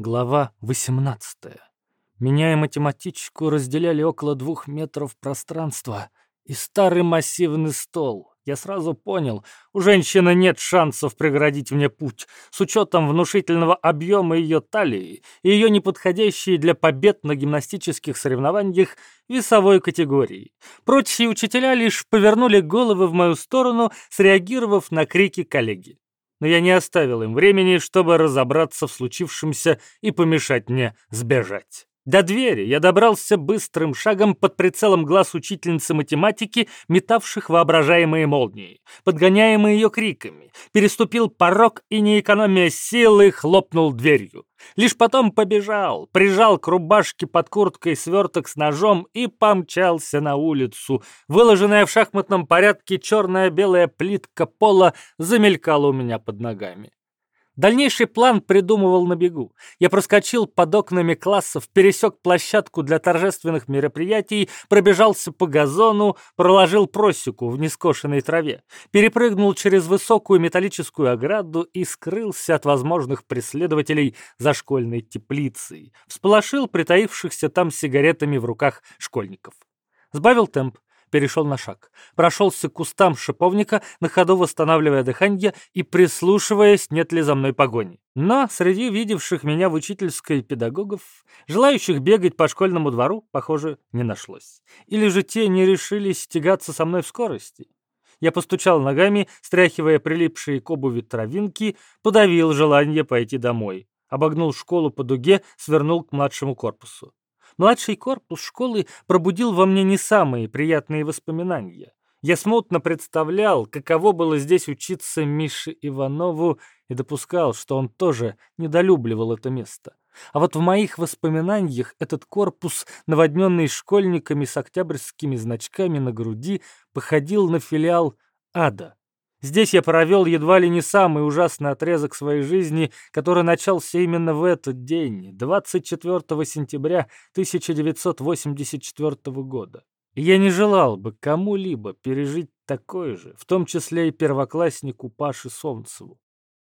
Глава 18. Меня и математичку разделяли около двух метров пространства и старый массивный стол. Я сразу понял, у женщины нет шансов преградить мне путь, с учетом внушительного объема ее талии и ее неподходящей для побед на гимнастических соревнованиях весовой категории. Прочие учителя лишь повернули головы в мою сторону, среагировав на крики коллеги но я не оставил им времени, чтобы разобраться в случившемся и помешать мне сбежать. До двери я добрался быстрым шагом под прицелом глаз учительницы математики, метавших воображаемые молнии, подгоняемые ее криками, переступил порог и, не экономия силы, хлопнул дверью. Лишь потом побежал, прижал к рубашке под курткой сверток с ножом и помчался на улицу. Выложенная в шахматном порядке черная-белая плитка пола замелькала у меня под ногами. Дальнейший план придумывал на бегу. Я проскочил под окнами классов, пересек площадку для торжественных мероприятий, пробежался по газону, проложил просеку в нескошенной траве, перепрыгнул через высокую металлическую ограду и скрылся от возможных преследователей за школьной теплицей. Всполошил притаившихся там сигаретами в руках школьников. Сбавил темп, перешел на шаг. Прошелся к кустам шиповника, на ходу восстанавливая дыхание и прислушиваясь, нет ли за мной погони. Но среди видевших меня в учительской педагогов, желающих бегать по школьному двору, похоже, не нашлось. Или же те не решились стягаться со мной в скорости. Я постучал ногами, стряхивая прилипшие к обуви травинки, подавил желание пойти домой. Обогнул школу по дуге, свернул к младшему корпусу. Младший корпус школы пробудил во мне не самые приятные воспоминания. Я смутно представлял, каково было здесь учиться Мише Иванову и допускал, что он тоже недолюбливал это место. А вот в моих воспоминаниях этот корпус, наводненный школьниками с октябрьскими значками на груди, походил на филиал ада. Здесь я провел едва ли не самый ужасный отрезок своей жизни, который начался именно в этот день, 24 сентября 1984 года. Я не желал бы кому-либо пережить такое же, в том числе и первокласснику Паше Солнцеву.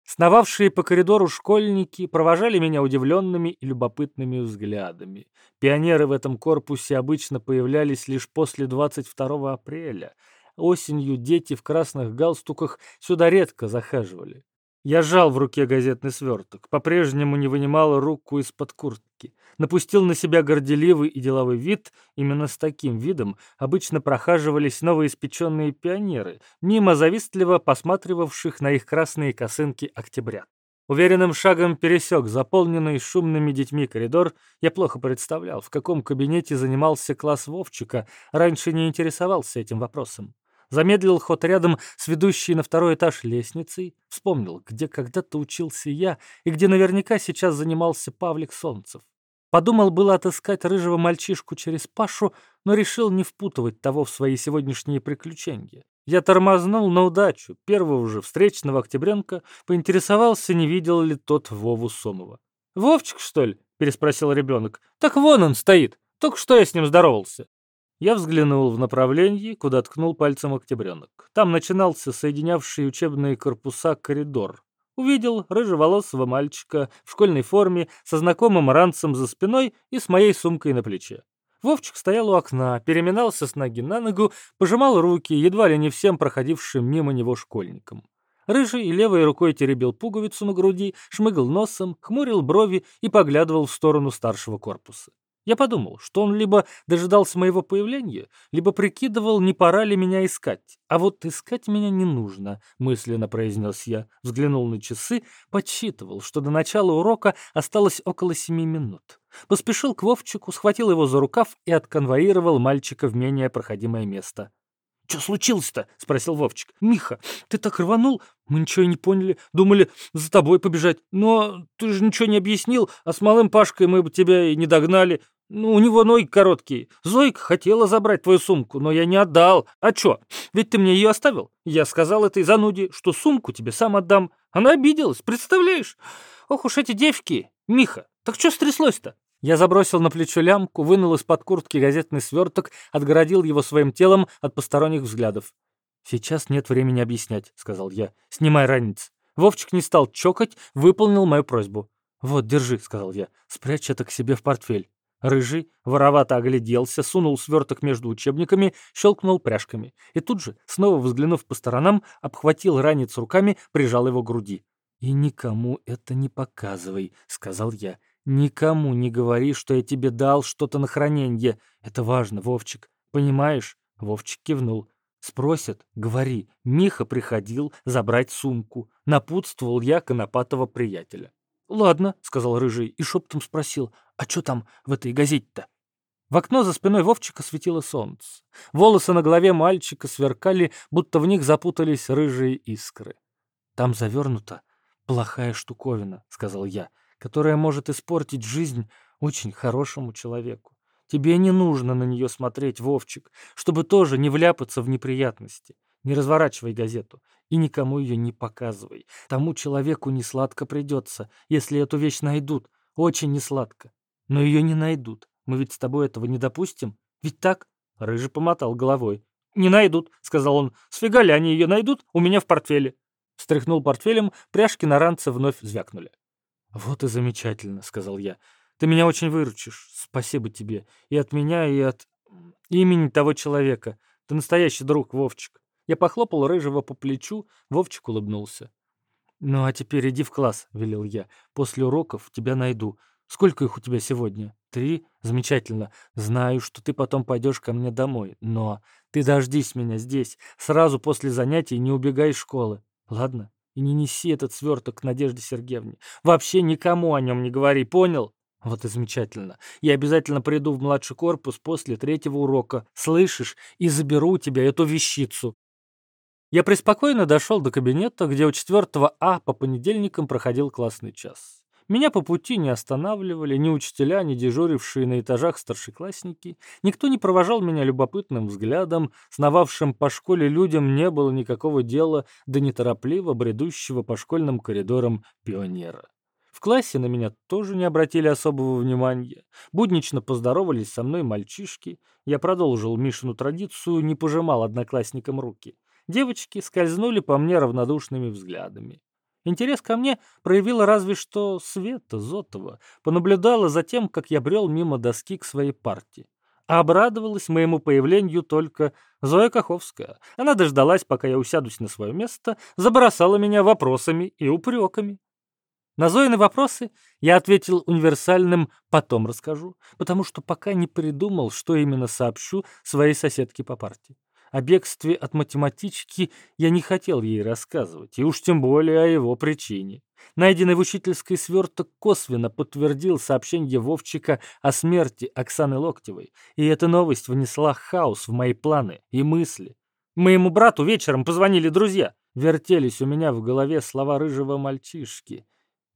Сновавшие по коридору школьники провожали меня удивленными и любопытными взглядами. Пионеры в этом корпусе обычно появлялись лишь после 22 апреля — Осенью дети в красных галстуках сюда редко захаживали. Я жал в руке газетный сверток, по-прежнему не вынимал руку из-под куртки. Напустил на себя горделивый и деловой вид. Именно с таким видом обычно прохаживались новоиспеченные пионеры, мимо завистливо посматривавших на их красные косынки октября. Уверенным шагом пересек заполненный шумными детьми коридор. Я плохо представлял, в каком кабинете занимался класс Вовчика, раньше не интересовался этим вопросом замедлил ход рядом с ведущей на второй этаж лестницей, вспомнил, где когда-то учился я и где наверняка сейчас занимался Павлик Солнцев. Подумал было отыскать рыжего мальчишку через Пашу, но решил не впутывать того в свои сегодняшние приключения. Я тормознул на удачу первого же встречного октябренка, поинтересовался, не видел ли тот Вову Сомова. «Вовчик, что ли?» — переспросил ребенок. «Так вон он стоит. Только что я с ним здоровался». Я взглянул в направлении, куда ткнул пальцем октябренок. Там начинался соединявший учебные корпуса коридор. Увидел рыжеволосого мальчика в школьной форме со знакомым ранцем за спиной и с моей сумкой на плече. Вовчик стоял у окна, переминался с ноги на ногу, пожимал руки едва ли не всем проходившим мимо него школьникам. Рыжий левой рукой теребил пуговицу на груди, шмыгал носом, хмурил брови и поглядывал в сторону старшего корпуса. Я подумал, что он либо дожидался моего появления, либо прикидывал, не пора ли меня искать. А вот искать меня не нужно, мысленно произнес я, взглянул на часы, подсчитывал, что до начала урока осталось около семи минут. Поспешил к Вовчику, схватил его за рукав и отконвоировал мальчика в менее проходимое место. «Что случилось-то?» — спросил Вовчик. «Миха, ты так рванул? Мы ничего не поняли. Думали за тобой побежать. Но ты же ничего не объяснил, а с малым Пашкой мы бы тебя и не догнали. Ну, у него ноги короткие. Зойка хотела забрать твою сумку, но я не отдал. А чё? Ведь ты мне ее оставил. Я сказал этой зануде, что сумку тебе сам отдам. Она обиделась, представляешь? Ох уж эти девки. Миха, так что стряслось-то? Я забросил на плечо лямку, вынул из-под куртки газетный сверток, отгородил его своим телом от посторонних взглядов. «Сейчас нет времени объяснять», — сказал я. «Снимай ранец». Вовчик не стал чокать, выполнил мою просьбу. «Вот, держи», — сказал я, — «спрячь это к себе в портфель». Рыжий воровато огляделся, сунул сверток между учебниками, щелкнул пряжками. И тут же, снова взглянув по сторонам, обхватил ранец руками, прижал его к груди. «И никому это не показывай», — сказал я. «Никому не говори, что я тебе дал что-то на храненье. Это важно, Вовчик. Понимаешь?» Вовчик кивнул. «Спросят, говори, Миха приходил забрать сумку». Напутствовал я конопатого приятеля. «Ладно», — сказал Рыжий и шептом спросил, «а что там в этой газете-то?» В окно за спиной Вовчика светило солнце. Волосы на голове мальчика сверкали, будто в них запутались рыжие искры. «Там завернута плохая штуковина», — сказал я которая может испортить жизнь очень хорошему человеку. Тебе не нужно на нее смотреть, Вовчик, чтобы тоже не вляпаться в неприятности. Не разворачивай газету и никому ее не показывай. Тому человеку не сладко придется, если эту вещь найдут. Очень не сладко. Но ее не найдут. Мы ведь с тобой этого не допустим. Ведь так? Рыжий помотал головой. «Не найдут», — сказал он. «Сфига ли они ее найдут? У меня в портфеле». Встряхнул портфелем, пряжки на ранце вновь звякнули. «Вот и замечательно», — сказал я. «Ты меня очень выручишь. Спасибо тебе. И от меня, и от имени того человека. Ты настоящий друг, Вовчик». Я похлопал Рыжего по плечу, Вовчик улыбнулся. «Ну а теперь иди в класс», — велел я. «После уроков тебя найду. Сколько их у тебя сегодня? Три? Замечательно. Знаю, что ты потом пойдешь ко мне домой. Но ты дождись меня здесь. Сразу после занятий не убегай из школы. Ладно?» И не неси этот сверток к Надежде Сергеевне. Вообще никому о нем не говори, понял? Вот и замечательно. Я обязательно приду в младший корпус после третьего урока. Слышишь? И заберу у тебя эту вещицу. Я преспокойно дошел до кабинета, где у четвертого А по понедельникам проходил классный час. Меня по пути не останавливали ни учителя, ни дежурившие на этажах старшеклассники. Никто не провожал меня любопытным взглядом. Сновавшим по школе людям не было никакого дела до неторопливо бредущего по школьным коридорам пионера. В классе на меня тоже не обратили особого внимания. Буднично поздоровались со мной мальчишки. Я продолжил Мишину традицию, не пожимал одноклассникам руки. Девочки скользнули по мне равнодушными взглядами. Интерес ко мне проявила разве что Света Зотова, понаблюдала за тем, как я брел мимо доски к своей партии. А обрадовалась моему появлению только Зоя Каховская. Она дождалась, пока я усядусь на свое место, забросала меня вопросами и упреками. На Зоины вопросы я ответил универсальным «потом расскажу», потому что пока не придумал, что именно сообщу своей соседке по партии. О бегстве от математички я не хотел ей рассказывать, и уж тем более о его причине. Найденный в учительской сверток косвенно подтвердил сообщение Вовчика о смерти Оксаны Локтевой, и эта новость внесла хаос в мои планы и мысли. Моему брату вечером позвонили друзья. Вертелись у меня в голове слова рыжего мальчишки.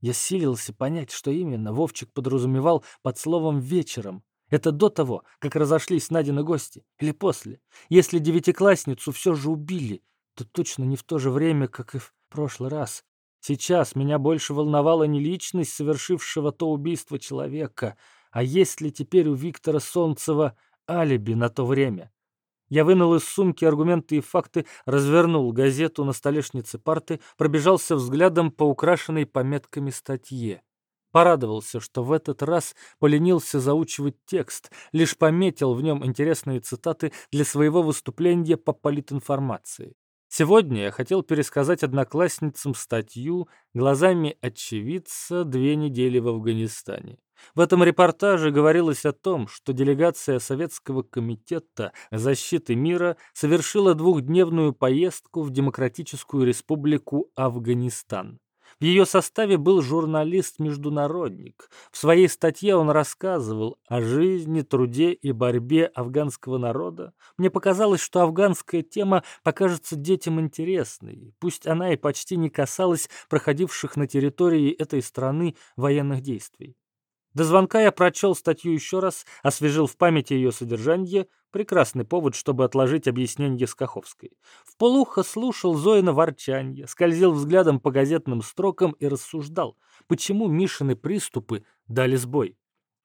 Я силился понять, что именно Вовчик подразумевал под словом «вечером», это до того, как разошлись Надины гости, или после? Если девятиклассницу все же убили, то точно не в то же время, как и в прошлый раз. Сейчас меня больше волновала не личность совершившего то убийство человека, а есть ли теперь у Виктора Солнцева алиби на то время. Я вынул из сумки аргументы и факты, развернул газету на столешнице парты, пробежался взглядом по украшенной пометками статье. Порадовался, что в этот раз поленился заучивать текст, лишь пометил в нем интересные цитаты для своего выступления по политинформации. Сегодня я хотел пересказать одноклассницам статью глазами очевидца «Две недели в Афганистане». В этом репортаже говорилось о том, что делегация Советского комитета защиты мира совершила двухдневную поездку в Демократическую республику Афганистан. В ее составе был журналист-международник. В своей статье он рассказывал о жизни, труде и борьбе афганского народа. Мне показалось, что афганская тема покажется детям интересной, пусть она и почти не касалась проходивших на территории этой страны военных действий. До звонка я прочел статью еще раз, освежил в памяти ее содержание. Прекрасный повод, чтобы отложить объяснение Скаховской. В полухо слушал Зоина ворчанье, скользил взглядом по газетным строкам и рассуждал, почему Мишины приступы дали сбой.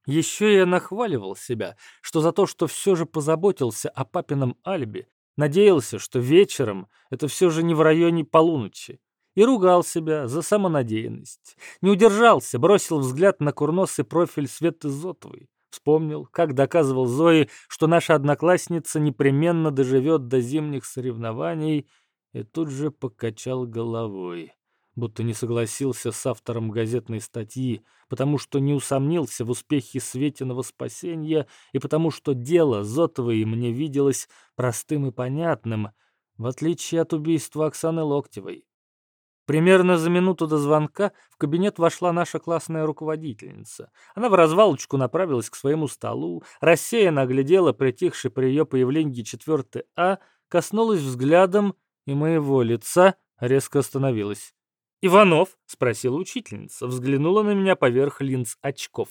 Еще я нахваливал себя, что за то, что все же позаботился о папином альбе, надеялся, что вечером это все же не в районе полуночи. И ругал себя за самонадеянность. Не удержался, бросил взгляд на курносый профиль Светы Зотовой. Вспомнил, как доказывал Зои, что наша одноклассница непременно доживет до зимних соревнований, и тут же покачал головой, будто не согласился с автором газетной статьи, потому что не усомнился в успехе Светиного спасения и потому что дело Зотовой мне виделось простым и понятным, в отличие от убийства Оксаны Локтевой. Примерно за минуту до звонка в кабинет вошла наша классная руководительница. Она в развалочку направилась к своему столу, рассеянно оглядела притихший при ее появлении четвертый А, коснулась взглядом и моего лица резко остановилась. «Иванов?» — спросила учительница, взглянула на меня поверх линз очков.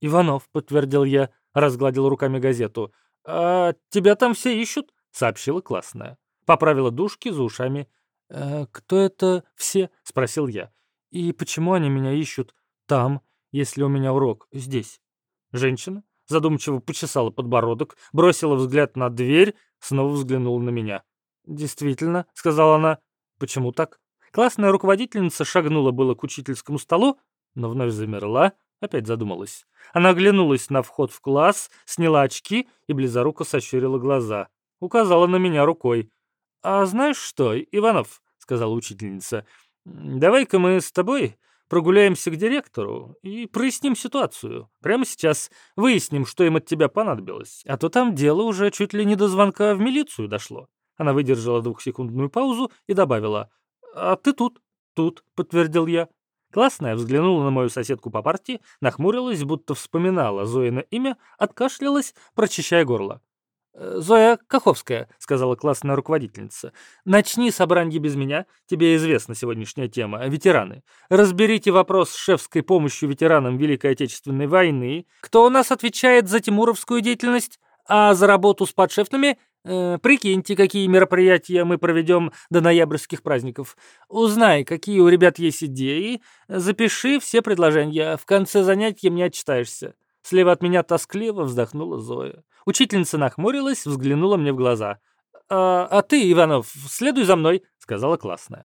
«Иванов», — подтвердил я, разгладил руками газету. «А тебя там все ищут?» — сообщила классная. Поправила дужки за ушами «Э, «Кто это все?» — спросил я. «И почему они меня ищут там, если у меня урок здесь?» Женщина задумчиво почесала подбородок, бросила взгляд на дверь, снова взглянула на меня. «Действительно», — сказала она. «Почему так?» Классная руководительница шагнула было к учительскому столу, но вновь замерла, опять задумалась. Она оглянулась на вход в класс, сняла очки и близоруко сощурила глаза. Указала на меня рукой. «А знаешь что, Иванов?» — сказала учительница. «Давай-ка мы с тобой прогуляемся к директору и проясним ситуацию. Прямо сейчас выясним, что им от тебя понадобилось. А то там дело уже чуть ли не до звонка в милицию дошло». Она выдержала двухсекундную паузу и добавила. «А ты тут?» «Тут», — подтвердил я. Классная взглянула на мою соседку по партии, нахмурилась, будто вспоминала Зоина имя, откашлялась, прочищая горло. Э, «Зоя Каховская», — сказала классная руководительница. «Начни собрание без меня. Тебе известна сегодняшняя тема. Ветераны. Разберите вопрос с шефской помощью ветеранам Великой Отечественной войны. Кто у нас отвечает за тимуровскую деятельность? А за работу с подшефными? Э, прикиньте, какие мероприятия мы проведем до ноябрьских праздников. Узнай, какие у ребят есть идеи. Запиши все предложения. В конце занятия мне отчитаешься». Слева от меня тоскливо вздохнула Зоя. Учительница нахмурилась, взглянула мне в глаза. «А, а ты, Иванов, следуй за мной», — сказала классная.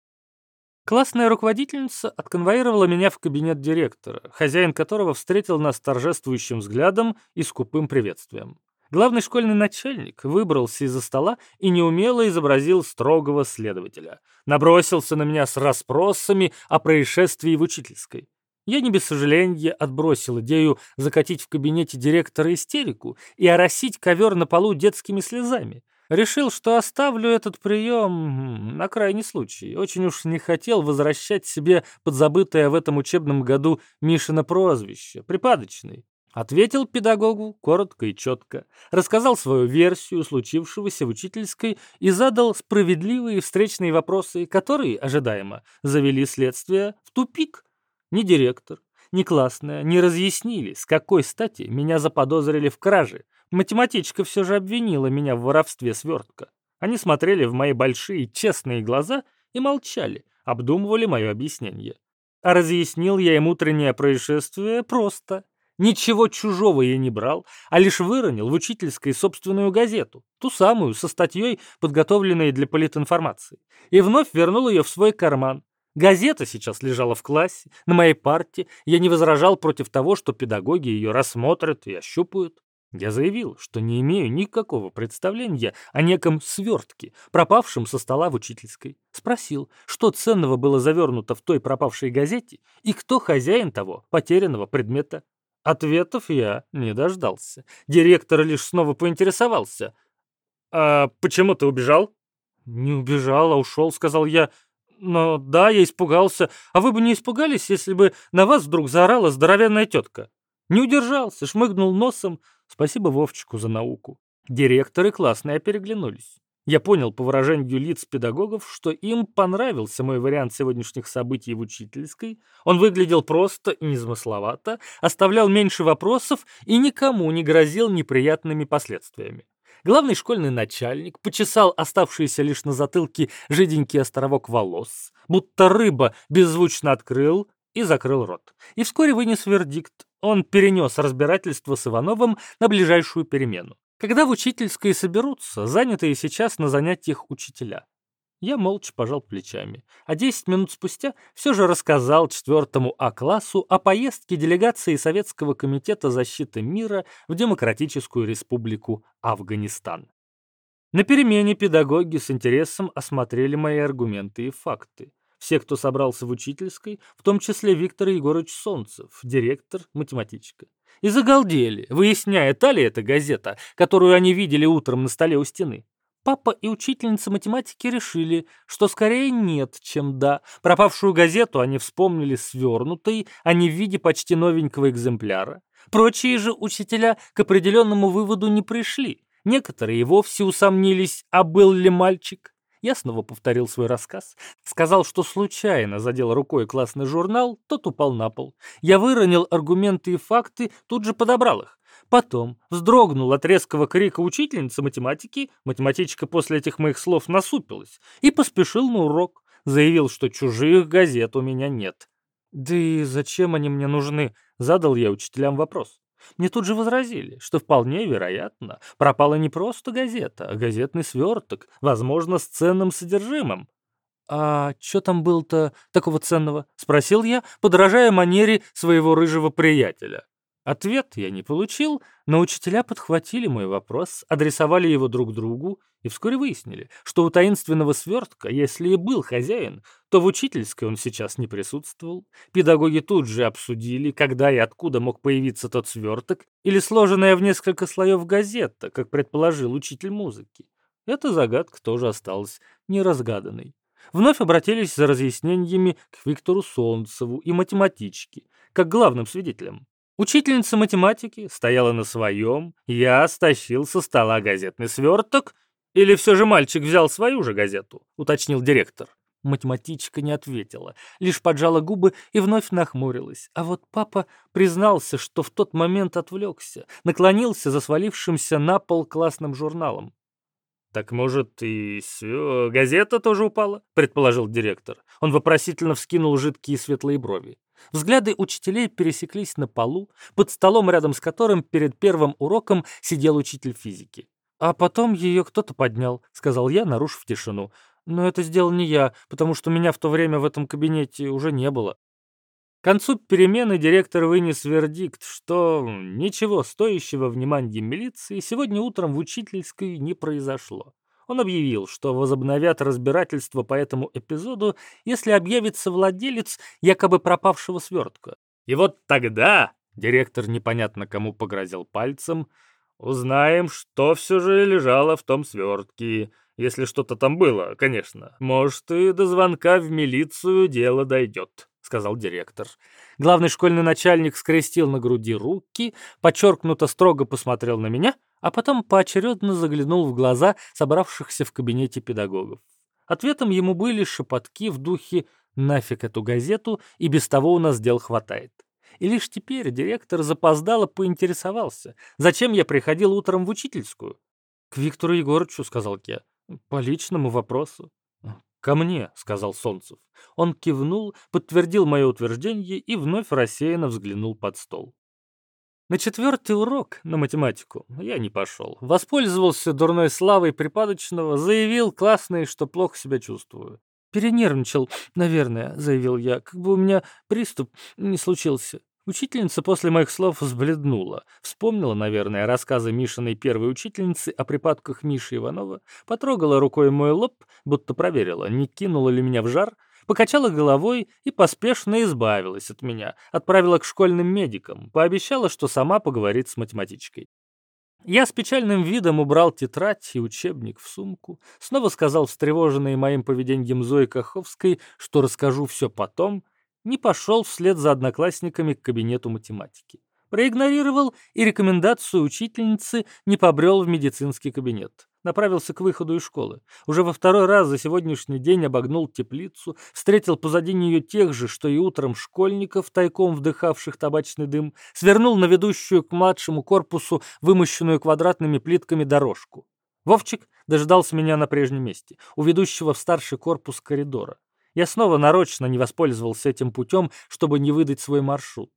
Классная руководительница отконвоировала меня в кабинет директора, хозяин которого встретил нас торжествующим взглядом и скупым приветствием. Главный школьный начальник выбрался из-за стола и неумело изобразил строгого следователя. Набросился на меня с расспросами о происшествии в учительской. Я не без сожаления отбросил идею закатить в кабинете директора истерику и оросить ковер на полу детскими слезами. Решил, что оставлю этот прием на крайний случай. Очень уж не хотел возвращать себе подзабытое в этом учебном году Мишина прозвище, припадочный. Ответил педагогу коротко и четко, рассказал свою версию случившегося в учительской и задал справедливые встречные вопросы, которые, ожидаемо, завели следствие в тупик. Ни директор, ни классная не разъяснили, с какой стати меня заподозрили в краже. Математичка все же обвинила меня в воровстве свертка. Они смотрели в мои большие честные глаза и молчали, обдумывали мое объяснение. А разъяснил я им утреннее происшествие просто. Ничего чужого я не брал, а лишь выронил в учительской собственную газету, ту самую, со статьей, подготовленной для политинформации, и вновь вернул ее в свой карман, Газета сейчас лежала в классе, на моей парте. Я не возражал против того, что педагоги ее рассмотрят и ощупают. Я заявил, что не имею никакого представления о неком свертке, пропавшем со стола в учительской. Спросил, что ценного было завернуто в той пропавшей газете и кто хозяин того потерянного предмета. Ответов я не дождался. Директор лишь снова поинтересовался. «А почему ты убежал?» «Не убежал, а ушел», — сказал я. Но да, я испугался. А вы бы не испугались, если бы на вас вдруг заорала здоровенная тетка? Не удержался, шмыгнул носом. Спасибо Вовчику за науку. Директоры классные переглянулись. Я понял по выражению лиц педагогов, что им понравился мой вариант сегодняшних событий в учительской. Он выглядел просто и незамысловато, оставлял меньше вопросов и никому не грозил неприятными последствиями. Главный школьный начальник почесал оставшийся лишь на затылке жиденький островок волос, будто рыба беззвучно открыл и закрыл рот. И вскоре вынес вердикт. Он перенес разбирательство с Ивановым на ближайшую перемену. Когда в учительской соберутся, занятые сейчас на занятиях учителя. Я молча пожал плечами, а 10 минут спустя все же рассказал четвертому А-классу о поездке делегации Советского комитета защиты мира в Демократическую республику Афганистан. На перемене педагоги с интересом осмотрели мои аргументы и факты. Все, кто собрался в учительской, в том числе Виктор Егорович Солнцев, директор, математичка. И загалдели, выясняя, та ли это газета, которую они видели утром на столе у стены. Папа и учительница математики решили, что скорее нет, чем да. Пропавшую газету они вспомнили свернутой, а не в виде почти новенького экземпляра. Прочие же учителя к определенному выводу не пришли. Некоторые вовсе усомнились, а был ли мальчик. Я снова повторил свой рассказ. Сказал, что случайно задел рукой классный журнал, тот упал на пол. Я выронил аргументы и факты, тут же подобрал их. Потом вздрогнул от резкого крика учительницы математики, математичка после этих моих слов насупилась, и поспешил на урок. Заявил, что чужих газет у меня нет. «Да и зачем они мне нужны?» — задал я учителям вопрос. Мне тут же возразили, что вполне вероятно, пропала не просто газета, а газетный сверток, возможно, с ценным содержимым. «А что там было-то такого ценного?» — спросил я, подражая манере своего рыжего приятеля. Ответ я не получил, но учителя подхватили мой вопрос, адресовали его друг другу и вскоре выяснили, что у таинственного свертка, если и был хозяин, то в учительской он сейчас не присутствовал. Педагоги тут же обсудили, когда и откуда мог появиться тот сверток или сложенная в несколько слоев газета, как предположил учитель музыки. Эта загадка тоже осталась неразгаданной. Вновь обратились за разъяснениями к Виктору Солнцеву и математичке, как главным свидетелям. Учительница математики стояла на своем, я стащил со стола газетный сверток, или все же мальчик взял свою же газету, уточнил директор. Математичка не ответила, лишь поджала губы и вновь нахмурилась. А вот папа признался, что в тот момент отвлекся, наклонился за свалившимся на пол классным журналом. «Так, может, и все, газета тоже упала?» — предположил директор. Он вопросительно вскинул жидкие светлые брови. Взгляды учителей пересеклись на полу, под столом, рядом с которым перед первым уроком сидел учитель физики. «А потом ее кто-то поднял», — сказал я, нарушив тишину. «Но это сделал не я, потому что меня в то время в этом кабинете уже не было». К концу перемены директор вынес вердикт, что ничего стоящего внимания милиции сегодня утром в учительской не произошло. Он объявил, что возобновят разбирательство по этому эпизоду, если объявится владелец якобы пропавшего свертка. И вот тогда директор непонятно кому погрозил пальцем, узнаем, что все же лежало в том свертке, если что-то там было, конечно. Может, и до звонка в милицию дело дойдет. — сказал директор. Главный школьный начальник скрестил на груди руки, подчеркнуто строго посмотрел на меня, а потом поочередно заглянул в глаза собравшихся в кабинете педагогов. Ответом ему были шепотки в духе «нафиг эту газету, и без того у нас дел хватает». И лишь теперь директор запоздало поинтересовался, зачем я приходил утром в учительскую. «К Виктору Егорычу», — сказал я, — «по личному вопросу». «Ко мне», — сказал Солнцев. Он кивнул, подтвердил мое утверждение и вновь рассеянно взглянул под стол. На четвертый урок на математику я не пошел. Воспользовался дурной славой припадочного, заявил классный, что плохо себя чувствую. «Перенервничал, наверное», — заявил я, — «как бы у меня приступ не случился». Учительница после моих слов взбледнула. Вспомнила, наверное, рассказы Мишиной первой учительницы о припадках Миши Иванова, потрогала рукой мой лоб, будто проверила, не кинула ли меня в жар, покачала головой и поспешно избавилась от меня, отправила к школьным медикам, пообещала, что сама поговорит с математичкой. Я с печальным видом убрал тетрадь и учебник в сумку, снова сказал встревоженной моим поведением Зои Каховской, что расскажу все потом, не пошел вслед за одноклассниками к кабинету математики. Проигнорировал и рекомендацию учительницы не побрел в медицинский кабинет. Направился к выходу из школы. Уже во второй раз за сегодняшний день обогнул теплицу, встретил позади нее тех же, что и утром школьников, тайком вдыхавших табачный дым, свернул на ведущую к младшему корпусу вымощенную квадратными плитками дорожку. Вовчик дождался меня на прежнем месте, у ведущего в старший корпус коридора. Я снова нарочно не воспользовался этим путем, чтобы не выдать свой маршрут.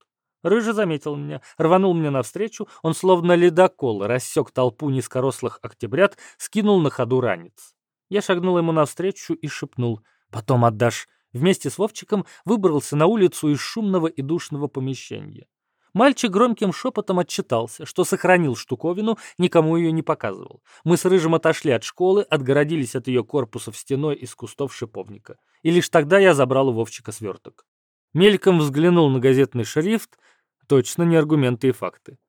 Рыжий заметил меня, рванул мне навстречу, он словно ледокол рассек толпу низкорослых октябрят, скинул на ходу ранец. Я шагнул ему навстречу и шепнул «Потом отдашь». Вместе с Вовчиком выбрался на улицу из шумного и душного помещения. Мальчик громким шепотом отчитался, что сохранил штуковину, никому ее не показывал. Мы с Рыжим отошли от школы, отгородились от ее корпусов стеной из кустов шиповника. И лишь тогда я забрал у Вовчика сверток. Мельком взглянул на газетный шрифт, точно не аргументы и факты.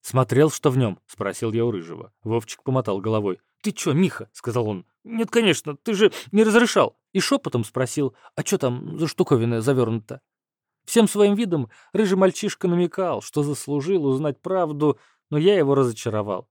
«Смотрел, что в нем?» — спросил я у Рыжего. Вовчик помотал головой. «Ты чё, Миха?» — сказал он. «Нет, конечно, ты же не разрешал». И шепотом спросил, «А чё там за штуковина завернута?» Всем своим видом рыжий мальчишка намекал, что заслужил узнать правду, но я его разочаровал.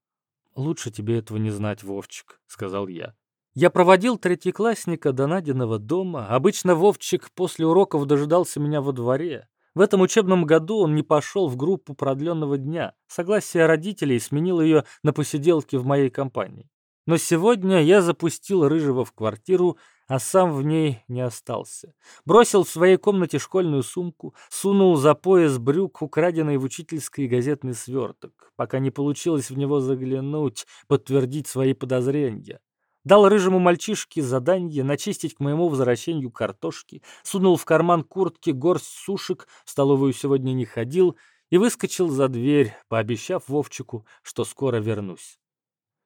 «Лучше тебе этого не знать, Вовчик», — сказал я. Я проводил третьеклассника до Надиного дома. Обычно Вовчик после уроков дожидался меня во дворе. В этом учебном году он не пошел в группу продленного дня. Согласие родителей сменил ее на посиделки в моей компании. Но сегодня я запустил Рыжего в квартиру а сам в ней не остался. Бросил в своей комнате школьную сумку, сунул за пояс брюк украденный в учительской газетный сверток, пока не получилось в него заглянуть, подтвердить свои подозрения. Дал рыжему мальчишке задание начистить к моему возвращению картошки, сунул в карман куртки горсть сушек, в столовую сегодня не ходил, и выскочил за дверь, пообещав Вовчику, что скоро вернусь.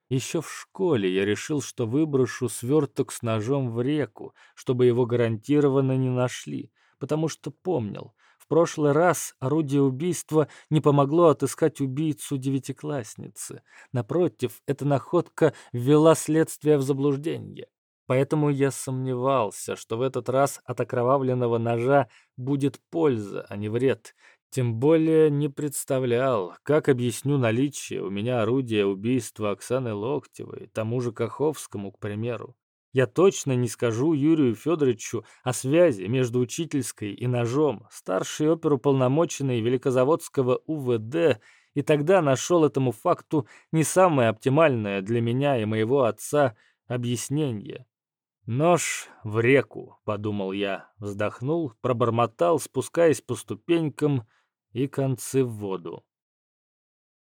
Еще в школе я решил, что выброшу сверток с ножом в реку, чтобы его гарантированно не нашли, потому что помнил, в прошлый раз орудие убийства не помогло отыскать убийцу девятиклассницы. Напротив, эта находка ввела следствие в заблуждение. Поэтому я сомневался, что в этот раз от окровавленного ножа будет польза, а не вред, тем более не представлял, как объясню наличие у меня орудия убийства Оксаны Локтевой, тому же Каховскому, к примеру. Я точно не скажу Юрию Федоровичу о связи между учительской и ножом. Старший оперуполномоченный Великозаводского УВД и тогда нашел этому факту не самое оптимальное для меня и моего отца объяснение. «Нож в реку», — подумал я, вздохнул, пробормотал, спускаясь по ступенькам, и концы в воду.